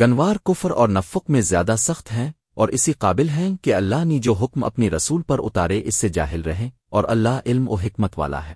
گنوار کفر اور نفق میں زیادہ سخت ہیں اور اسی قابل ہیں کہ اللہ نے جو حکم اپنی رسول پر اتارے اس سے جاہل رہیں اور اللہ علم و حکمت والا ہے۔